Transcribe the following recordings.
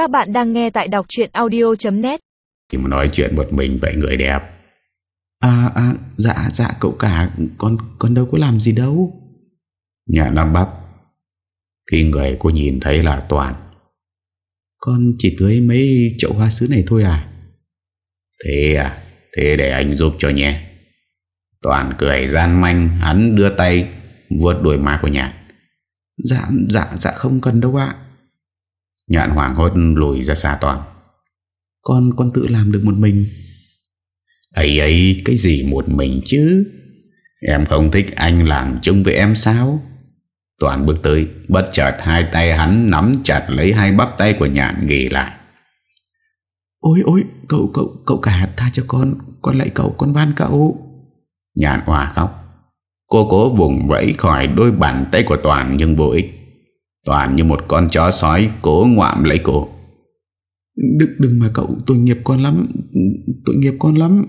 Các bạn đang nghe tại đọc chuyện audio.net Thì mà nói chuyện một mình vậy người đẹp. À à dạ dạ cậu cả Con con đâu có làm gì đâu. Nhà lăm bắp. Khi người cô nhìn thấy là Toàn. Con chỉ tưới mấy chậu hoa sứ này thôi à? Thế à Thế để anh giúp cho nhé. Toàn cười gian manh Hắn đưa tay vuốt đuôi má của nhạn Dạ dạ dạ không cần đâu ạ Nhạn hoảng hốt lùi ra xa Toàn. Con con tự làm được một mình. Ấy ấy cái gì một mình chứ? Em không thích anh làm chung với em sao? Toàn bước tới Bất chợt hai tay hắn nắm chặt lấy hai bắp tay của nhạn nghỉ lại. Ôi ôi cậu cậu cậu cả tha cho con Con lại cậu con van cậu. Nhạn hòa khóc. Cô cố vùng vẫy khỏi đôi bàn tay của Toàn nhưng vô ích Toàn như một con chó sói cố ngoạm lấy cô. Đừng, đừng mà cậu tội nghiệp con lắm. Tội nghiệp con lắm.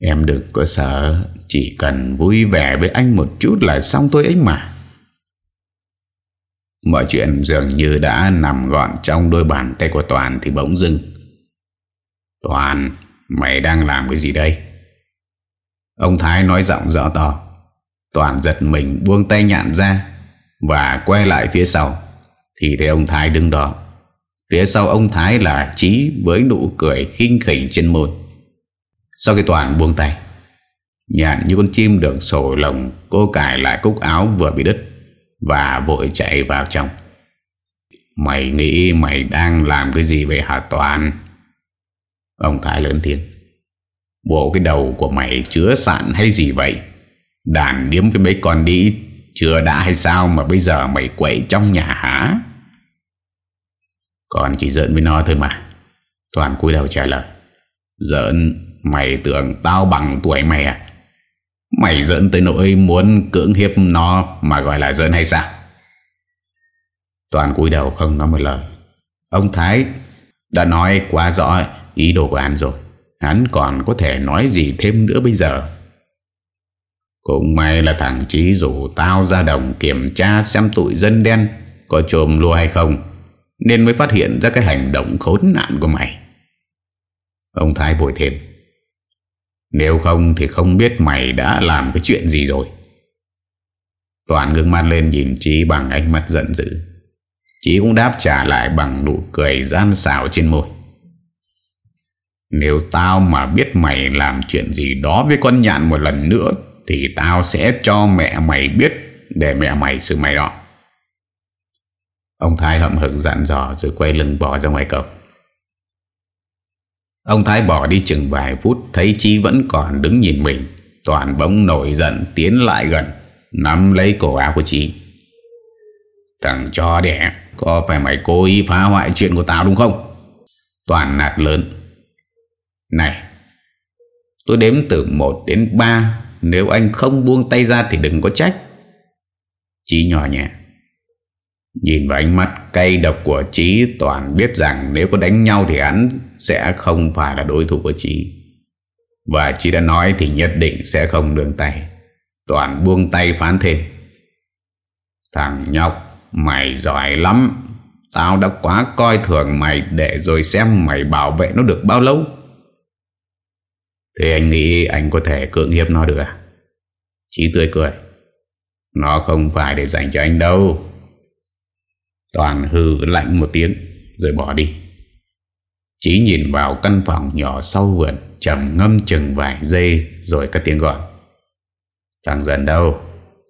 Em đừng có sợ Chỉ cần vui vẻ với anh một chút là xong thôi ấy mà. Mọi chuyện dường như đã nằm gọn trong đôi bàn tay của Toàn thì bỗng dưng. Toàn, mày đang làm cái gì đây? Ông Thái nói giọng rõ to. Toàn giật mình buông tay nhạn ra và quay lại phía sau. Thì thấy ông Thái đứng đó. Phía sau ông Thái là Trí Với nụ cười khinh khỉnh trên môi. Sau khi Toàn buông tay, Nhạn như con chim được sổ lồng, Cô cài lại cúc áo vừa bị đứt Và vội chạy vào trong. Mày nghĩ mày đang làm cái gì vậy hả Toàn? Ông Thái lớn tiếng. Bộ cái đầu của mày chứa sạn hay gì vậy? Đàn điếm với mấy con đi chưa đã hay sao mà bây giờ mày quậy trong nhà hả? Còn chỉ giận với nó thôi mà. Toàn cúi đầu trả lời. Giận Mày tưởng tao bằng tuổi mày à? Mày giận tới nỗi muốn cưỡng hiếp nó Mà gọi là giận hay sao? Toàn cúi đầu không nói một lời. Ông Thái đã nói quá rõ ý đồ của anh rồi. Hắn còn có thể nói gì thêm nữa bây giờ? Cũng may là thằng Chí rủ tao ra đồng kiểm tra xem tụi dân đen có trồm lúa hay không, Nên mới phát hiện ra cái hành động khốn nạn của mày. Ông Thái bồi thêm, Nếu không thì không biết mày đã làm cái chuyện gì rồi. Toàn ngưng mắt lên nhìn Chí bằng ánh mắt giận dữ. Chí cũng đáp trả lại bằng nụ cười gian xảo trên môi. Nếu tao mà biết mày làm chuyện gì đó với con nhạn một lần nữa thì tao sẽ cho mẹ mày biết, Để mẹ mày xử mày đó. Ông Thái hậm hực dặn dò Rồi quay lưng bỏ ra ngoài cổng Ông Thái bỏ đi chừng vài phút, Thấy Chi vẫn còn đứng nhìn mình. Toàn bỗng nổi giận tiến lại gần, Nắm lấy cổ áo của Chi Thằng cho đẻ, Có phải mày cố ý phá hoại chuyện của tao đúng không? Toàn nạt lớn. Này, Tôi đếm từ 1 đến 3 nếu anh không buông tay ra Thì đừng có trách. Chí nhỏ nhẹ. Nhìn vào ánh mắt cay độc của Chí, Toàn biết rằng nếu có đánh nhau Thì hắn sẽ không phải là đối thủ của Chí. Và Chí đã nói Thì nhất định sẽ không đường tay. Toàn buông tay phán thêm. Thằng nhóc, Mày giỏi lắm. Tao đã quá coi thường mày Để rồi xem mày bảo vệ nó được bao lâu. Thế anh nghĩ anh có thể cưỡng hiếp nó được à? Chí tươi cười. Nó không phải để dành cho anh đâu. Toàn hư lạnh một tiếng, Rồi bỏ đi. Chí nhìn vào căn phòng nhỏ sau vườn, trầm ngâm chừng vài giây, Rồi cất tiếng gọi. Thằng dần đâu,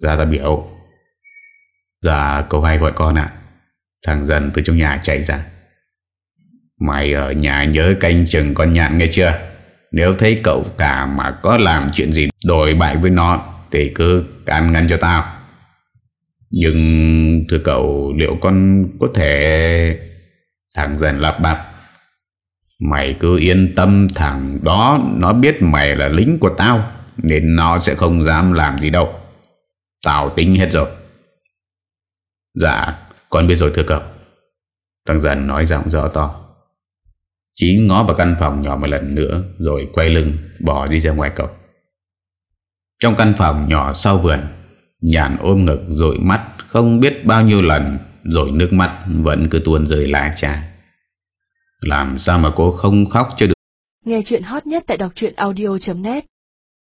Ra ta biểu. Dạ cậu hai gọi con ạ. Thằng dần từ trong nhà chạy ra. Mày ở nhà nhớ canh chừng con nhạn nghe chưa? Nếu thấy cậu cả mà có làm chuyện gì đổi bại với nó, Thì cứ can ngăn cho tao. Nhưng, thưa cậu, liệu con có thể Thằng dần lắp bạc Mày cứ yên tâm thằng đó, Nó biết mày là lính của tao, Nên nó sẽ không dám làm gì đâu. Tao tính hết rồi. Dạ con biết rồi, thưa cậu. Thằng dần nói giọng rõ to. Chí ngó vào căn phòng nhỏ một lần nữa Rồi quay lưng bỏ đi ra ngoài cổng. Trong căn phòng nhỏ sau vườn, Nhàn ôm ngực rồi mắt, Không biết bao nhiêu lần, Rồi nước mắt vẫn cứ tuôn rơi lá cha Làm sao mà cô không khóc cho được? Nghe chuyện hot nhất tại đọc truyện audio.net